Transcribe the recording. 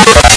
you.